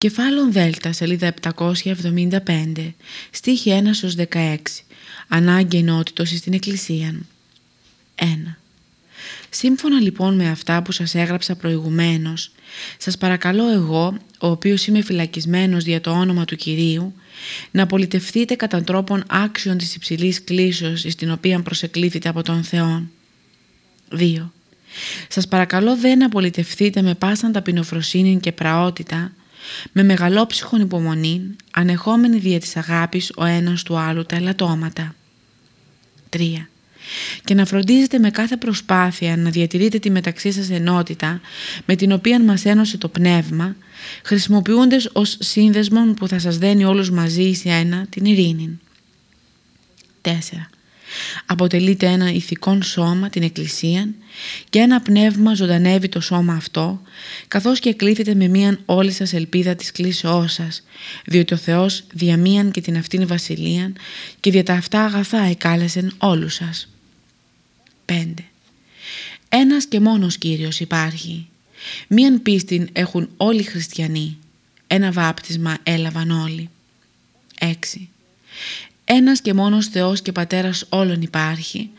Κεφάλων Δέλτα, σελίδα 775, στίχη 1 16. Ανάγκη ενότητος στην Εκκλησία. 1. Σύμφωνα λοιπόν με αυτά που σας έγραψα προηγουμένως, σας παρακαλώ εγώ, ο οποίος είμαι φυλακισμένος δια το όνομα του Κυρίου, να πολιτευθείτε κατά τρόπον άξιον της υψηλής κλίσεως στην οποία προσεκλήθητε από τον Θεό. 2. Σας παρακαλώ δεν να πολιτευθείτε με πάσαν ταπεινοφροσύνη και πραότητα, με μεγαλόψυχον υπομονή, ανεχόμενη δια της αγάπης ο ένας του άλλου τα ελαττώματα. 3. Και να φροντίζετε με κάθε προσπάθεια να διατηρείτε τη μεταξύ σας ενότητα με την οποία μας ένωσε το πνεύμα, χρησιμοποιούντες ως σύνδεσμο που θα σας δένει όλους μαζί σε ένα την ειρήνη. 4 αποτελείται ένα ηθικό σώμα, την Εκκλησία, και ένα πνεύμα ζωντανεύει το σώμα αυτό, καθώς και κλείθετε με μίαν όλη σας ελπίδα της κλήσεώς σας, διότι ο Θεός διαμίαν και την αυτήν βασιλείαν και δια τα αυτά αγαθά εκάλεσεν όλους σας. 5. Ένας και μόνος Κύριος υπάρχει. Μίαν πίστην έχουν όλοι οι χριστιανοί. Ένα βάπτισμα έλαβαν όλοι. 6. Ένας και μόνος Θεός και Πατέρας όλων υπάρχει,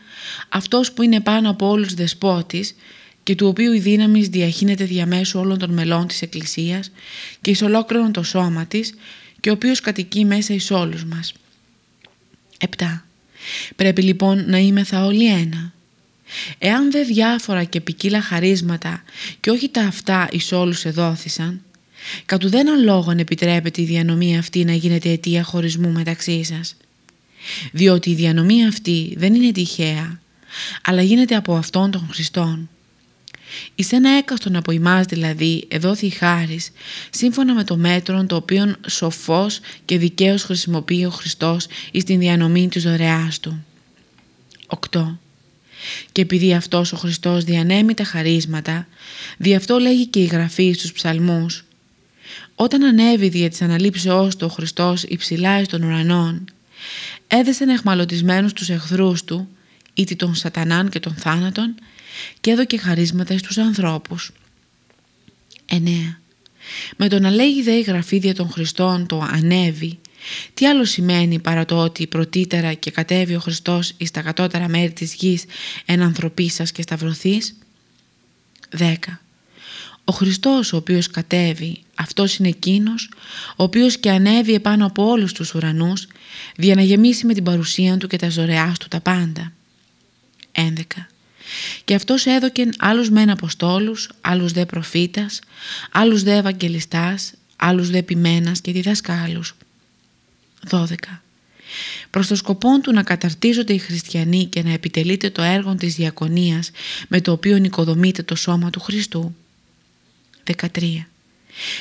αυτός που είναι πάνω από όλους δεσπότης και του οποίου η δύναμη διαχύνεται διαμέσου όλων των μελών της Εκκλησίας και εις ολόκληρον το σώμα της και ο οποίος κατοικεί μέσα εις όλους μας. 7. Πρέπει λοιπόν να είμεθα όλοι ένα. Εάν δε διάφορα και ποικίλα χαρίσματα και όχι τα αυτά εις όλους εδόθησαν, κατ' ουδέναν λόγον επιτρέπεται η διανομή αυτή να γίνεται αιτία χωρισμού μεταξύ σας διότι η διανομή αυτή δεν είναι τυχαία, αλλά γίνεται από αυτόν των Χριστών. Εις ένα έκαστον από εμάς δηλαδή εδόθη χάρις σύμφωνα με το μέτρο το οποίο σοφός και δικαίως χρησιμοποιεί ο Χριστός εις την διανομή της δωρεάς Του. 8. Και επειδή αυτός ο Χριστός διανέμει τα χαρίσματα, δι' αυτό λέγει και η Γραφή στους ψαλμούς «Όταν ανέβη δια της αναλήψεώς του ο Χριστός υψηλά εις των ουρανών, έδεσεν εχμαλωτισμένους τους εχθρούς του, ήτι των σατανάν και των θάνατων και έδωκε χαρίσματα στους ανθρώπους. 9. Με το να λέγει δε η γραφή δια των Χριστών το ανέβει, τι άλλο σημαίνει παρά το ότι πρωτήτερα και κατέβει ο Χριστός εις τα κατώτερα μέρη της γης εν ανθρωπίσας και σταυρωθείς; 10. Ο Χριστός ο οποίος κατέβει, αυτός είναι εκείνος, ο οποίος και ανέβει επάνω από όλους τους ουρανούς, για να γεμίσει με την παρουσία του και τα ζωρεά του τα πάντα. 11. Και αυτός έδωκεν άλλους μεν Αποστόλους, άλλους δε προφήτας, άλλους δε Ευαγγελιστάς, άλλους δε ποιμένας και διδασκάλους. 12. Προς το σκοπό του να καταρτίζονται οι χριστιανοί και να επιτελείται το έργο της διακονίας με το οποίο νοικοδομείται το σώμα του Χριστού. 13.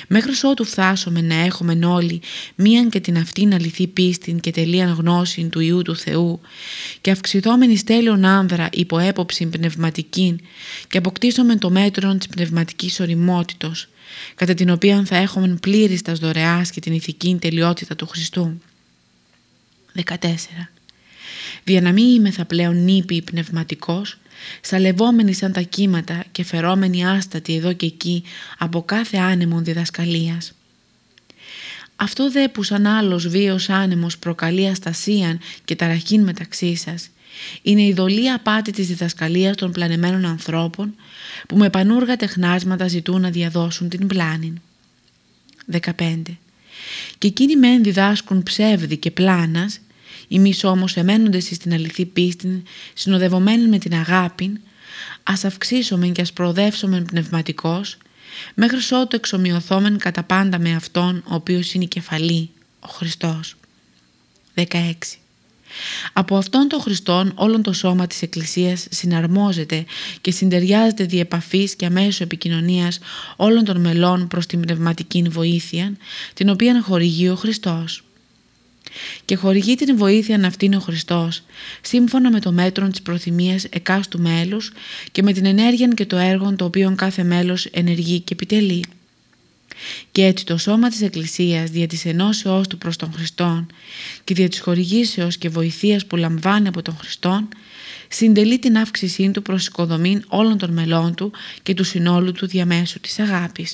Μέχρι ότου φτάσουμε να έχουμε όλοι μίαν και την αυτήν αληθή πίστην και τελείαν γνώση του Ιού του Θεού και αυξηθόμενη στέλιον άνδρα υπό έποψη πνευματική και αποκτήσουμε το μέτρο της πνευματικής οριμότητος κατά την οποία θα έχουμε πλήρης τας δωρεάς και την ηθική τελειότητα του Χριστού. 14. Δια να μην είμαι θα πλέον νύπη πνευματικός σαλευόμενοι σαν τα κύματα και φερόμενοι άστατοι εδώ και εκεί από κάθε άνεμον διδασκαλίας. Αυτό δε που σαν άλλος βίος άνεμος προκαλεί αστασίαν και ταραχήν μεταξύ σας, είναι η δολή απάτη της διδασκαλίας των πλανεμένων ανθρώπων που με πανούργα τεχνάσματα ζητούν να διαδώσουν την πλάνη. 15. Και εκείνοι μεν διδάσκουν ψεύδι και πλάνας Εμείς όμως εμένοντες στην αληθή πίστη, συνοδευομένοι με την αγάπη, ας αυξήσουμε και ας προοδεύσουμε πνευματικός, μέχρι ότου εξομοιωθόμεν κατά πάντα με Αυτόν ο οποίος είναι η κεφαλή, ο Χριστός. 16. Από αυτόν τον Χριστόν όλον το σώμα της Εκκλησίας συναρμόζεται και συντεριάζεται δι' επαφής και αμέσως επικοινωνίας όλων των μελών προς την πνευματική βοήθεια, την οποία χορηγεί ο Χριστός και χορηγεί την βοήθεια να αυτήν ο Χριστός, σύμφωνα με το μέτρο της προθυμίας εκάστου μέλους και με την ενέργεια και το έργο το οποίο κάθε μέλος ενεργεί και επιτελεί. Και έτσι το σώμα της Εκκλησίας δια της ενώσεώς του προς τον Χριστόν και δια της χορηγήσεως και βοηθείας που λαμβάνει από τον Χριστόν συντελεί την αύξησή του προς οικοδομήν όλων των μελών του και του συνόλου του διαμέσου της αγάπης.